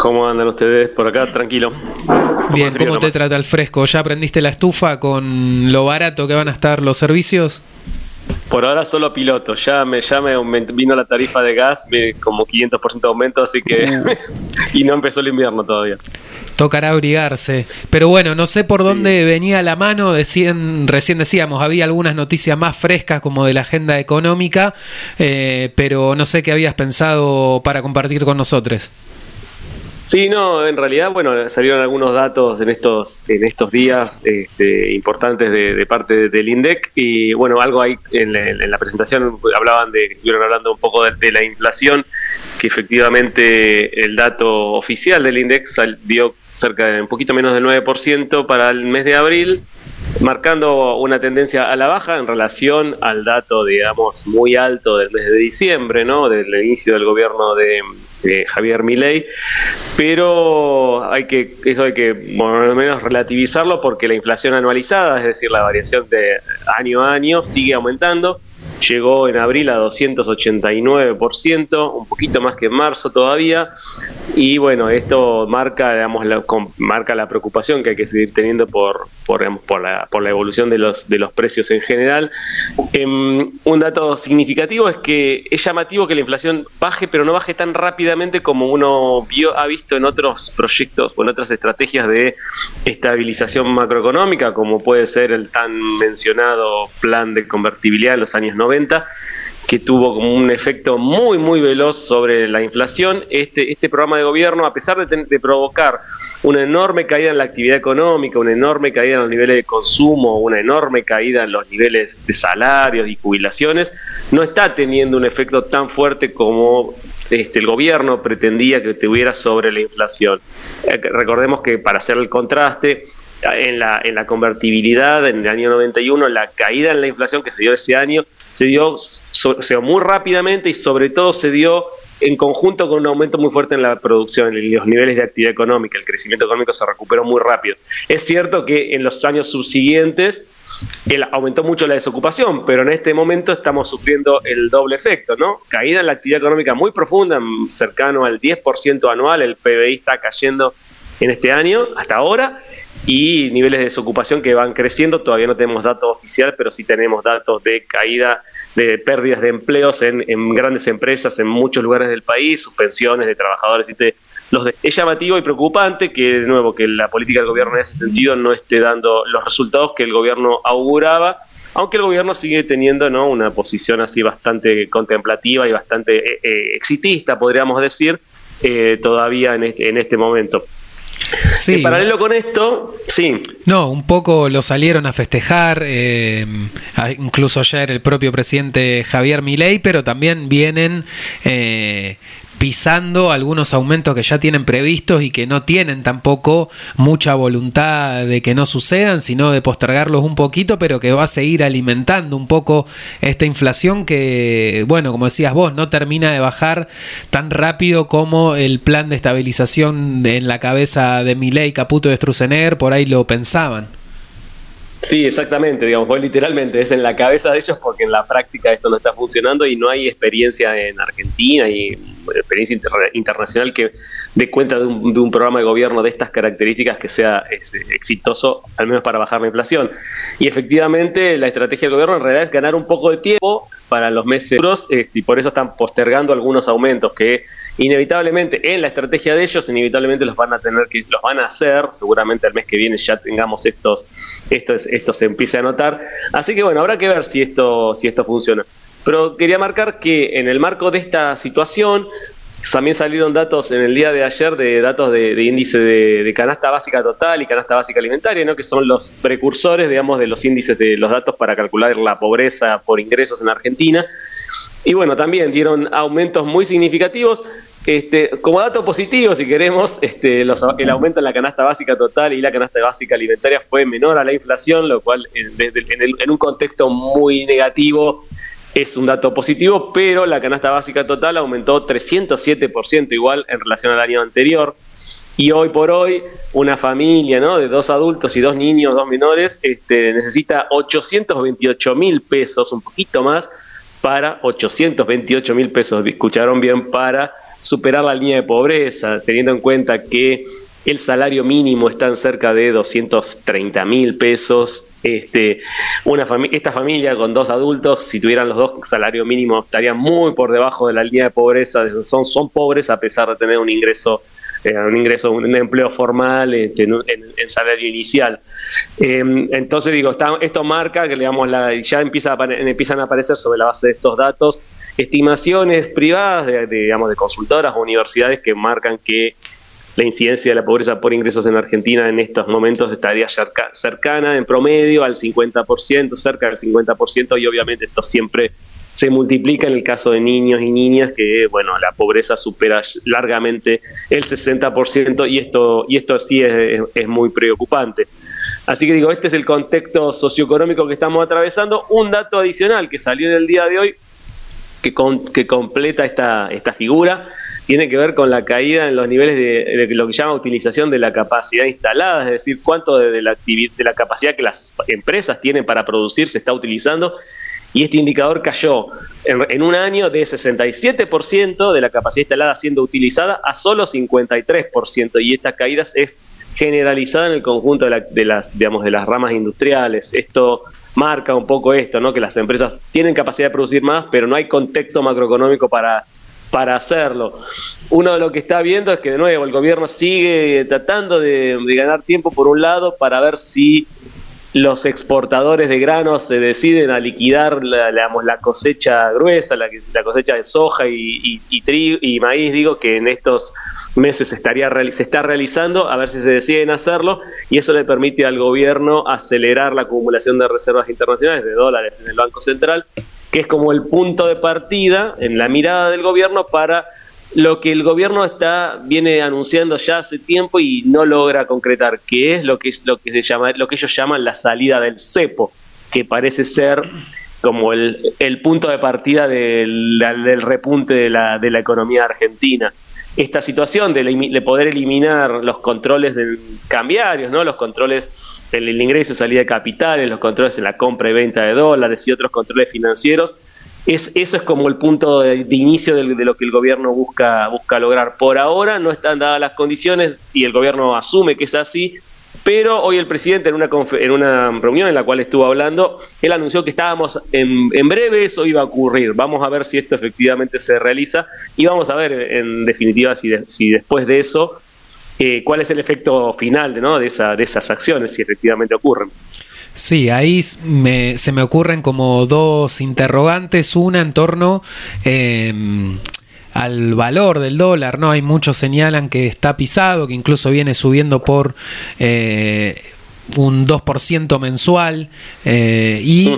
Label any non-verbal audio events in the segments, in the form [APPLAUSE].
¿Cómo andan ustedes? Por acá, tranquilo. Bien, ¿cómo te trata el fresco? ¿Ya aprendiste la estufa con lo barato que van a estar los servicios? Por ahora solo piloto, ya me, ya me vino la tarifa de gas, como 500% de aumento, así que... [LAUGHS] y no empezó el invierno todavía. Tocará abrigarse. Pero bueno, no sé por dónde venía la mano, decían, recién decíamos, había algunas noticias más frescas como de la agenda económica, eh, pero no sé qué habías pensado para compartir con nosotros. Sí, no, en realidad, bueno, salieron algunos datos en estos, en estos días este, importantes de, parte del INDEC y bueno, algo ahí en, la presentación hablaban de, estuvieron hablando un poco de, la inflación, que efectivamente el dato oficial del INDEC dio cerca de un poquito menos del 9% para el mes de abril, marcando una tendencia a la baja en relación al dato, digamos, muy alto del mes de diciembre, ¿no? Del inicio del gobierno de Javier Milei, pero hay que, eso hay que por lo menos relativizarlo porque la inflación anualizada, es decir, la variación de año a año, sigue aumentando. Llegó en abril a 289%, un poquito más que en marzo todavía. Y bueno, esto marca, digamos, la, marca la preocupación que hay que seguir teniendo por, por, la, por la, evolución de los, de los precios en general. Em, un dato significativo es que es llamativo que la inflación baje, pero no baje tan rápidamente como uno vio, ha visto en otros proyectos o en otras estrategias de estabilización macroeconómica, como puede ser el tan mencionado plan de convertibilidad de los años 90 que tuvo como un efecto muy, muy veloz sobre la inflación. Este, este programa de gobierno, a pesar de, provocar una enorme caída en la actividad económica, una enorme caída en los niveles de consumo, una enorme caída en los niveles de salarios y jubilaciones, no está teniendo un efecto tan fuerte como este, el gobierno pretendía que tuviera sobre la inflación. Eh, recordemos que para hacer el contraste, en la, en la convertibilidad en el año 91, la caída en la inflación que se dio ese año se dio, se dio muy rápidamente y sobre todo se dio en conjunto con un aumento muy fuerte en la producción, en los niveles de actividad económica, el crecimiento económico se recuperó muy rápido. Es cierto que en los años subsiguientes aumentó mucho la desocupación, pero en este momento estamos sufriendo el doble efecto, ¿no? Caída en la actividad económica muy profunda, cercano al 10% anual, el PBI está cayendo en este año, hasta ahora, y niveles de desocupación que van creciendo. Todavía no tenemos datos oficiales, pero sí tenemos datos de caída de pérdidas de empleos en, grandes empresas en muchos lugares del país, suspensiones de trabajadores los es llamativo y preocupante que de nuevo que la política del gobierno en ese sentido no esté dando los resultados que el gobierno auguraba aunque el gobierno sigue teniendo ¿no? una posición así bastante contemplativa y bastante eh, eh, exitista, podríamos decir, eh, todavía en este, en este momento. Sí. En paralelo con esto, sí. No, un poco lo salieron a festejar, eh, incluso ayer el propio presidente Javier Milei, pero también vienen eh, pisando algunos aumentos que ya tienen previstos y que no tienen tampoco mucha voluntad de que no sucedan, sino de postergarlos un poquito, pero que va a seguir alimentando un poco esta inflación que, bueno, como decías vos, no termina de bajar tan rápido como el plan de estabilización en la cabeza de Milei, Caputo de Struzener, por ahí lo pensaban. Sí, exactamente, digamos, pues literalmente es en la cabeza de ellos porque en la práctica esto no está funcionando y no hay experiencia en Argentina y experiencia internacional que dé cuenta de un, programa de gobierno de estas características que sea exitoso, al menos para bajar la inflación. Y efectivamente la estrategia del gobierno en realidad es ganar un poco de tiempo para los meses este, y por eso están postergando algunos aumentos que inevitablemente en la estrategia de ellos, inevitablemente los van a tener que, los van a hacer, seguramente el mes que viene ya tengamos estos, estos, esto se empiece a notar. Así que bueno, habrá que ver si esto, si esto funciona. Pero quería marcar que en el marco de esta situación, también salieron datos en el día de ayer de datos de, índice de, canasta básica total y canasta básica alimentaria, ¿no? que son los precursores, digamos, de los índices de los datos para calcular la pobreza por ingresos en Argentina. Y bueno, también dieron aumentos muy significativos. Este, como dato positivo, si queremos, este, el aumento en la canasta básica total y la canasta básica alimentaria fue menor a la inflación, lo cual en, en un contexto muy negativo es un dato positivo, pero la canasta básica total aumentó 307% igual en relación al año anterior. Y hoy por hoy, una familia ¿no? de dos adultos y dos niños, dos menores, este, necesita 828 mil pesos, un poquito más, para 828 mil pesos, escucharon bien, para superar la línea de pobreza, teniendo en cuenta que el salario mínimo está en cerca de 230 mil pesos. Este, una esta familia con dos adultos, si tuvieran los dos salario mínimo, estarían muy por debajo de la línea de pobreza. Son, son pobres a pesar de tener un ingreso, eh, un ingreso, un empleo formal este, en, salario inicial. Em, entonces digo, esto marca que digamos, la, ya empieza empiezan a aparecer sobre la base de estos datos estimaciones privadas de, digamos, de consultoras o universidades que marcan que la incidencia de la pobreza por ingresos en Argentina en estos momentos estaría cercana en promedio al 50%, cerca del 50%, y obviamente esto siempre se multiplica en el caso de niños y niñas, que bueno, la pobreza supera largamente el 60%, y esto, y esto sí es, es muy preocupante. Así que digo, este es el contexto socioeconómico que estamos atravesando. Un dato adicional que salió en el día de hoy, que, que completa esta, esta figura, tiene que ver con la caída en los niveles de, lo que llama utilización de la capacidad instalada, es decir, cuánto de, la, de la capacidad que las empresas tienen para producir se está utilizando. Y este indicador cayó en, un año de 67% de la capacidad instalada siendo utilizada a solo 53%. Y esta caída es generalizada en el conjunto de, de, las, digamos, de las ramas industriales. Esto marca un poco esto, ¿no? que las empresas tienen capacidad de producir más, pero no hay contexto macroeconómico para para hacerlo. Uno de lo que está viendo es que de nuevo el gobierno sigue tratando de, ganar tiempo por un lado para ver si los exportadores de granos se deciden a liquidar la, la cosecha gruesa, la, la, cosecha de soja y, y, y maíz, digo, que en estos meses estaría, se está realizando, a ver si se deciden hacerlo, y eso le permite al gobierno acelerar la acumulación de reservas internacionales de dólares en el Banco Central que es como el punto de partida en la mirada del gobierno para lo que el gobierno está viene anunciando ya hace tiempo y no logra concretar, que es lo que lo que se llama lo que ellos llaman la salida del cepo, que parece ser como el, el punto de partida del, repunte de la, de la economía argentina. Esta situación de, de poder eliminar los controles del cambiarios, ¿no? los controles el, el ingreso y salida de capitales, los controles en la compra y venta de dólares y otros controles financieros. Es, eso es como el punto de, inicio de, lo que el gobierno busca, busca lograr. Por ahora no están dadas las condiciones y el gobierno asume que es así, pero hoy el presidente en una, en una reunión en la cual estuvo hablando, él anunció que estábamos en, en, breve, eso iba a ocurrir. Vamos a ver si esto efectivamente se realiza y vamos a ver en definitiva si, si después de eso eh, cuál es el efecto final de, esa, de esas acciones, si efectivamente ocurren. Sí, ahí se me ocurren como dos interrogantes, una en torno em, al valor del dólar, ¿no? Hay muchos señalan que está pisado, que incluso viene subiendo por eh, un 2% mensual eh, y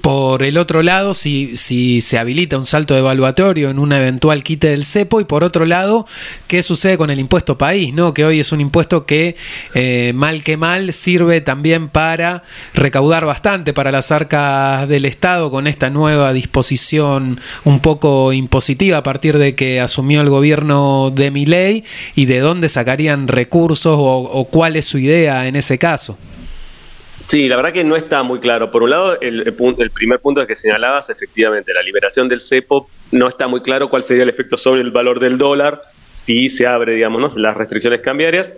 por el otro lado si, si se habilita un salto evaluatorio en un eventual quite del cepo y por otro lado qué sucede con el impuesto país no que hoy es un impuesto que eh, mal que mal sirve también para recaudar bastante para las arcas del estado con esta nueva disposición un poco impositiva a partir de que asumió el gobierno de Miley y de dónde sacarían recursos o cuál es su idea en ese caso Sí, la verdad que no está muy claro. Por un lado, el, el, primer punto que señalabas, efectivamente, la liberación del cepo, no está muy claro cuál sería el efecto sobre el valor del dólar si se abre, digamos, las restricciones cambiarias.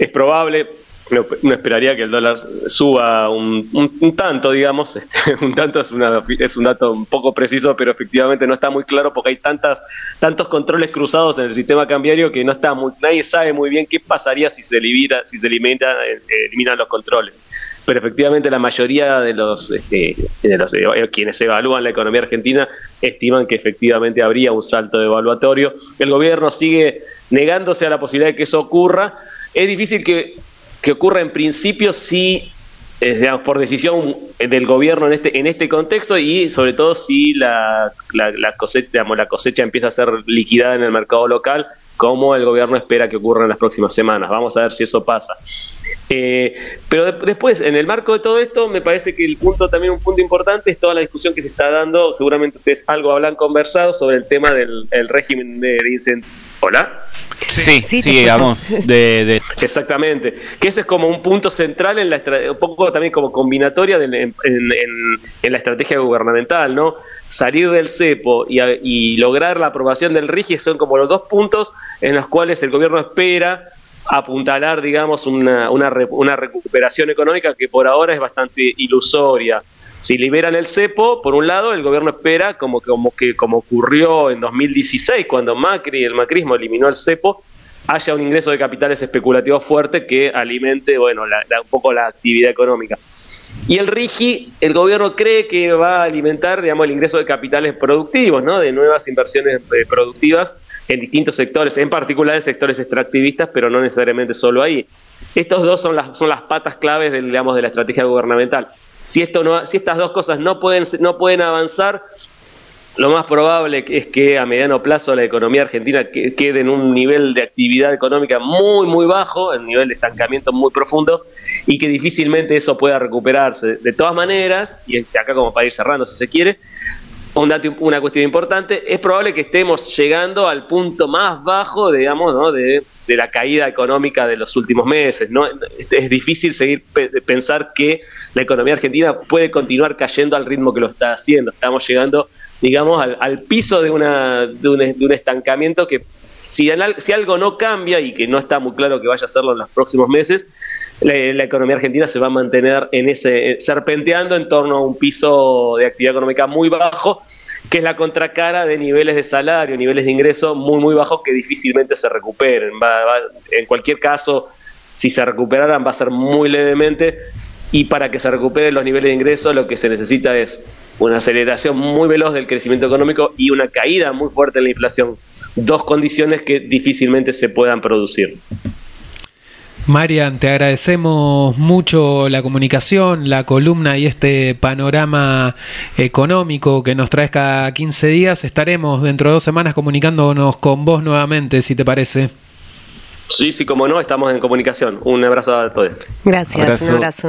Es probable, no, esperaría que el dólar suba un, un, tanto, digamos, [LAUGHS] este, un tanto es, una, es un dato un poco preciso, pero efectivamente no está muy claro porque hay tantas, tantos controles cruzados en el sistema cambiario que no está muy, nadie sabe muy bien qué pasaría si se elimina, si se elimina, eliminan los controles. Pero efectivamente la mayoría de los, este, de los eh, quienes evalúan la economía argentina estiman que efectivamente habría un salto evaluatorio. El gobierno sigue negándose a la posibilidad de que eso ocurra. Es difícil que que ocurra en principio si digamos, por decisión del gobierno en este en este contexto y sobre todo si la, la, cosecha digamos, la cosecha empieza a ser liquidada en el mercado local como el gobierno espera que ocurra en las próximas semanas. Vamos a ver si eso pasa. Eh, pero después, en el marco de todo esto, me parece que el punto también un punto importante es toda la discusión que se está dando. Seguramente ustedes algo hablan conversado sobre el tema del régimen de, ¿Hola? Sí, sí, digamos, [LAUGHS] de, Exactamente, que ese es como un punto central en la un poco también como combinatoria en, la estrategia gubernamental, ¿no? Salir del cepo y, lograr la aprobación del RIGI son como los dos puntos en los cuales el gobierno espera apuntalar, digamos, una, una, una recuperación económica que por ahora es bastante ilusoria. Si liberan el cepo, por un lado, el gobierno espera, como, como, que, como ocurrió en 2016, cuando Macri, el macrismo eliminó el cepo, haya un ingreso de capitales especulativos fuerte que alimente, bueno, un poco la actividad económica. Y el RIGI, el gobierno cree que va a alimentar, digamos, el ingreso de capitales productivos, ¿no? De nuevas inversiones eh, productivas en distintos sectores, en particular en sectores extractivistas, pero no necesariamente solo ahí. Estos dos son las, son las patas claves, digamos, de la estrategia gubernamental. Si, esto no, si estas dos cosas no pueden, no pueden avanzar, lo más probable es que a mediano plazo la economía argentina quede en un nivel de actividad económica muy, muy bajo, en nivel de estancamiento muy profundo, y que difícilmente eso pueda recuperarse. De todas maneras, y acá como para ir cerrando si se quiere, un dato, una cuestión importante, es probable que estemos llegando al punto más bajo, digamos, ¿no? de, de la caída económica de los últimos meses. ¿no? Es difícil seguir pensar que la economía argentina puede continuar cayendo al ritmo que lo está haciendo. Estamos llegando, digamos, al, piso de, una, de, un, estancamiento que si, si, algo no cambia y que no está muy claro que vaya a hacerlo en los próximos meses, la, la, economía argentina se va a mantener en ese serpenteando en torno a un piso de actividad económica muy bajo que es la contracara de niveles de salario, niveles de ingreso muy, muy bajos que difícilmente se recuperen. en cualquier caso, si se recuperaran va a ser muy levemente y para que se recuperen los niveles de ingreso lo que se necesita es una aceleración muy veloz del crecimiento económico y una caída muy fuerte en la inflación. Dos condiciones que difícilmente se puedan producir. Marian, te agradecemos mucho la comunicación, la columna y este panorama económico que nos traes cada 15 días. Estaremos dentro de dos semanas comunicándonos con vos nuevamente, si te parece. Sí, sí, como no, estamos en comunicación. Un abrazo a todos. Gracias, un abrazo.